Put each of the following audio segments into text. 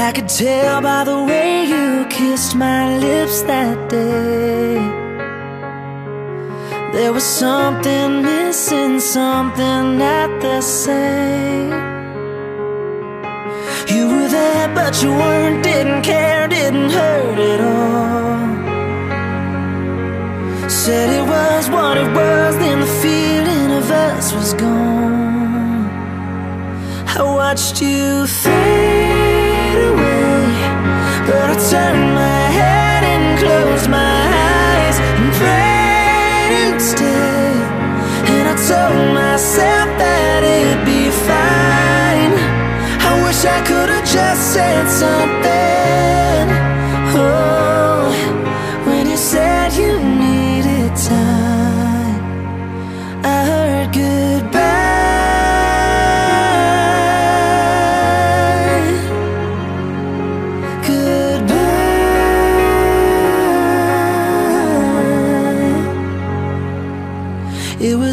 I could tell by the way you kissed my lips that day. There was something missing, something not the same. You were there but you weren't, didn't care, didn't hurt at all. Said it was what it was, then the feeling of us was gone. I watched you fade But I turned my head and closed my eyes. And prayed stay And I told myself that it'd be fine. I wish I could've just said something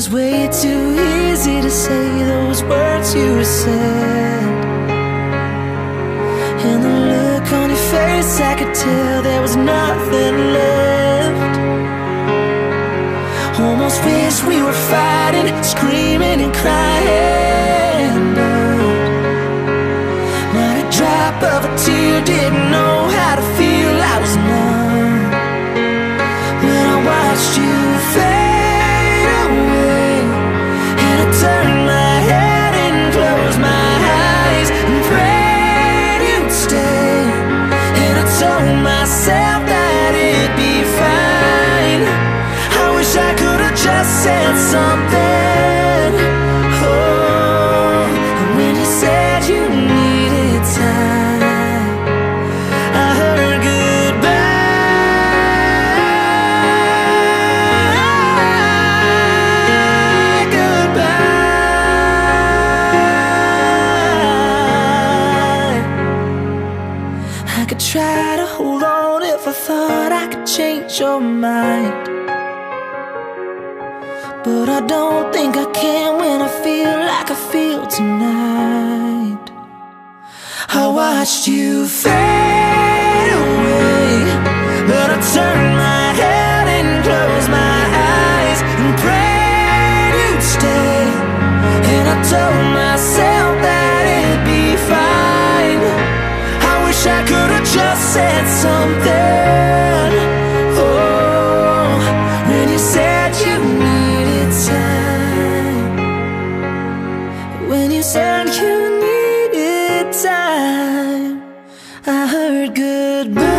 was way too easy to say those words you said. And the look on your face, I could tell there was nothing left. Almost wish we were fighting, screaming and crying But not a drop of a tear, didn't know change your mind. But I don't think I can when I feel like I feel tonight. I watched you fade away, but I turned my head and closed my eyes and prayed you'd stay. And I told myself that it'd be fine. I wish I could've just said something. goodbye.